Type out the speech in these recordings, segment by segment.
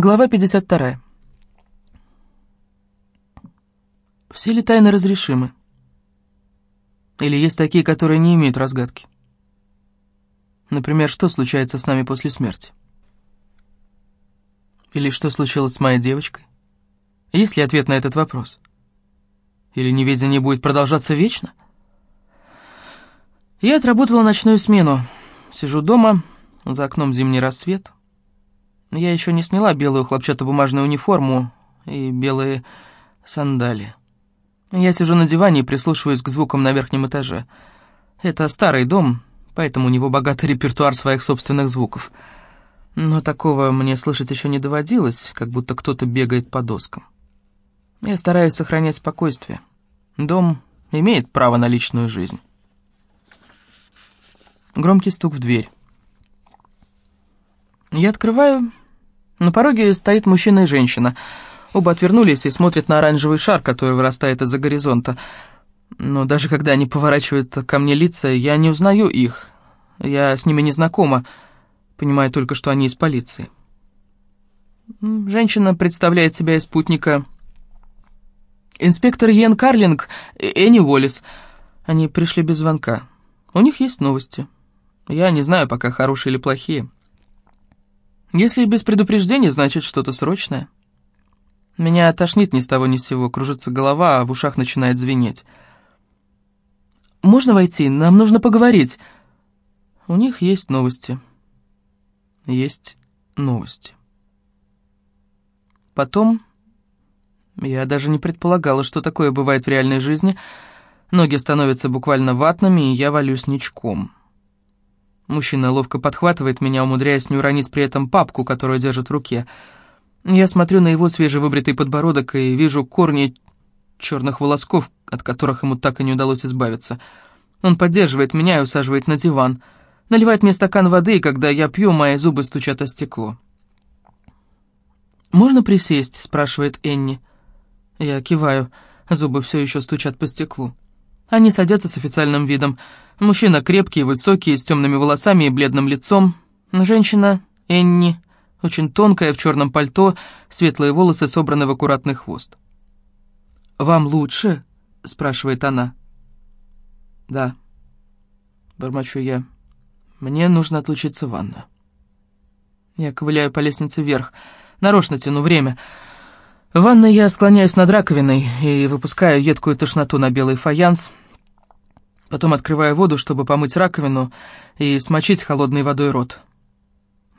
Глава 52. Все ли тайны разрешимы? Или есть такие, которые не имеют разгадки? Например, что случается с нами после смерти? Или что случилось с моей девочкой? Есть ли ответ на этот вопрос? Или неведение будет продолжаться вечно? Я отработала ночную смену. Сижу дома, за окном зимний рассвет — я еще не сняла белую хлопчатобумажную униформу и белые сандали. Я сижу на диване и прислушиваюсь к звукам на верхнем этаже. Это старый дом, поэтому у него богатый репертуар своих собственных звуков. Но такого мне слышать еще не доводилось, как будто кто-то бегает по доскам. Я стараюсь сохранять спокойствие. Дом имеет право на личную жизнь. Громкий стук в дверь. Я открываю на пороге стоит мужчина и женщина. Оба отвернулись и смотрят на оранжевый шар, который вырастает из-за горизонта. Но даже когда они поворачивают ко мне лица, я не узнаю их. Я с ними не знакома, понимаю только, что они из полиции. Женщина представляет себя из спутника. Инспектор Йен Карлинг и Энни Уоллес. Они пришли без звонка. У них есть новости. Я не знаю, пока хорошие или плохие. Если без предупреждения, значит что-то срочное. Меня тошнит ни с того ни с сего, кружится голова, а в ушах начинает звенеть. «Можно войти? Нам нужно поговорить». У них есть новости. Есть новости. Потом... Я даже не предполагала, что такое бывает в реальной жизни. Ноги становятся буквально ватными, и я валюсь ничком. Мужчина ловко подхватывает меня, умудряясь не уронить при этом папку, которую держит в руке. Я смотрю на его свежевыбритый подбородок и вижу корни черных волосков, от которых ему так и не удалось избавиться. Он поддерживает меня и усаживает на диван. Наливает мне стакан воды, и когда я пью, мои зубы стучат о стекло. «Можно присесть?» — спрашивает Энни. Я киваю, зубы все еще стучат по стеклу. Они садятся с официальным видом — Мужчина крепкий, высокий, с темными волосами и бледным лицом. Женщина, Энни, очень тонкая, в черном пальто, светлые волосы собраны в аккуратный хвост. «Вам лучше?» — спрашивает она. «Да», — бормочу я. «Мне нужно отлучиться в ванную». Я ковыляю по лестнице вверх, нарочно тяну время. В ванной я склоняюсь над раковиной и выпускаю едкую тошноту на белый фаянс — Потом открываю воду, чтобы помыть раковину и смочить холодной водой рот.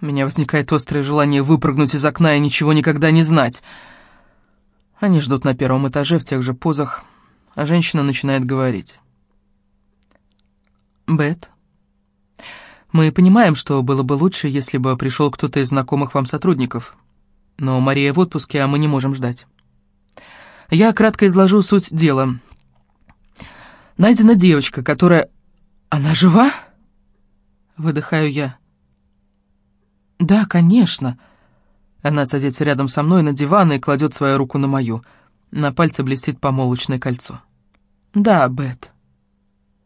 У меня возникает острое желание выпрыгнуть из окна и ничего никогда не знать. Они ждут на первом этаже в тех же позах, а женщина начинает говорить. «Бет, мы понимаем, что было бы лучше, если бы пришел кто-то из знакомых вам сотрудников, но Мария в отпуске, а мы не можем ждать. Я кратко изложу суть дела». Найдена девочка, которая... Она жива? Выдыхаю я. Да, конечно. Она садится рядом со мной на диван и кладет свою руку на мою. На пальце блестит помолочное кольцо. Да, Бет.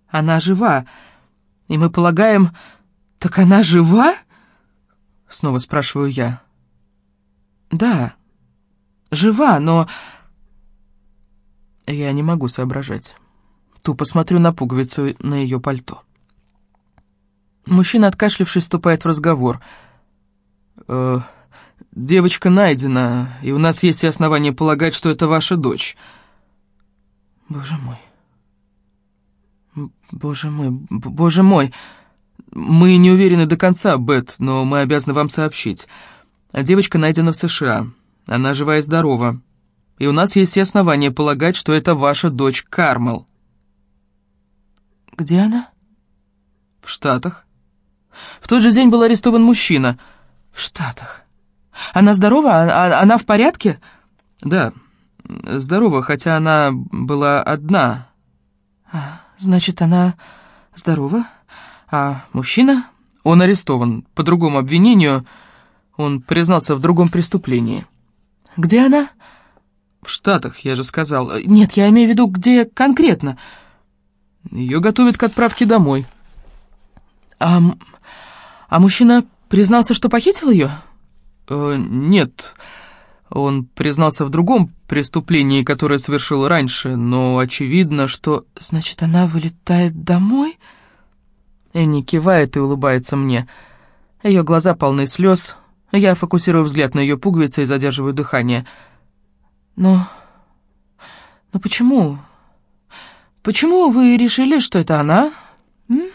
Она жива. И мы полагаем... Так она жива? Снова спрашиваю я. Да, жива, но... Я не могу соображать. Тупо смотрю на пуговицу на ее пальто. Мужчина, откашлившись, вступает в разговор. «Э, «Девочка найдена, и у нас есть все основания полагать, что это ваша дочь». «Боже мой! Боже мой! Боже мой!» «Мы не уверены до конца, Бет, но мы обязаны вам сообщить. Девочка найдена в США. Она жива и здорова. И у нас есть все основания полагать, что это ваша дочь Кармел». «Где она?» «В Штатах. В тот же день был арестован мужчина. В Штатах. Она здорова? А, а, она в порядке?» «Да, здорова, хотя она была одна». А, «Значит, она здорова? А мужчина?» «Он арестован по другому обвинению. Он признался в другом преступлении». «Где она?» «В Штатах, я же сказал». «Нет, я имею в виду, где конкретно?» Ее готовят к отправке домой. А, а мужчина признался, что похитил ее? Э, нет, он признался в другом преступлении, которое совершил раньше, но очевидно, что... Значит, она вылетает домой? Энни кивает и улыбается мне. Ее глаза полны слез. Я фокусирую взгляд на ее пуговицы и задерживаю дыхание. Но... Но почему? Почему вы решили, что это она? М?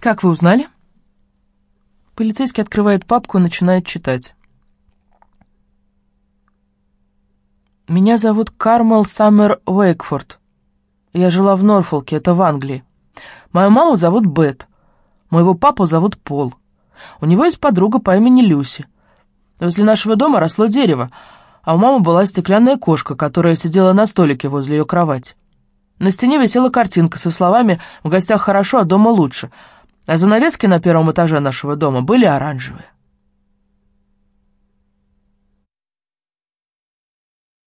Как вы узнали? Полицейский открывает папку и начинает читать. Меня зовут Кармел Саммер Уэйкфорд. Я жила в Норфолке, это в Англии. Мою маму зовут Бет. Моего папу зовут Пол. У него есть подруга по имени Люси. Возле нашего дома росло дерево, а у мамы была стеклянная кошка, которая сидела на столике возле ее кровати. На стене висела картинка со словами «В гостях хорошо, а дома лучше», а занавески на первом этаже нашего дома были оранжевые.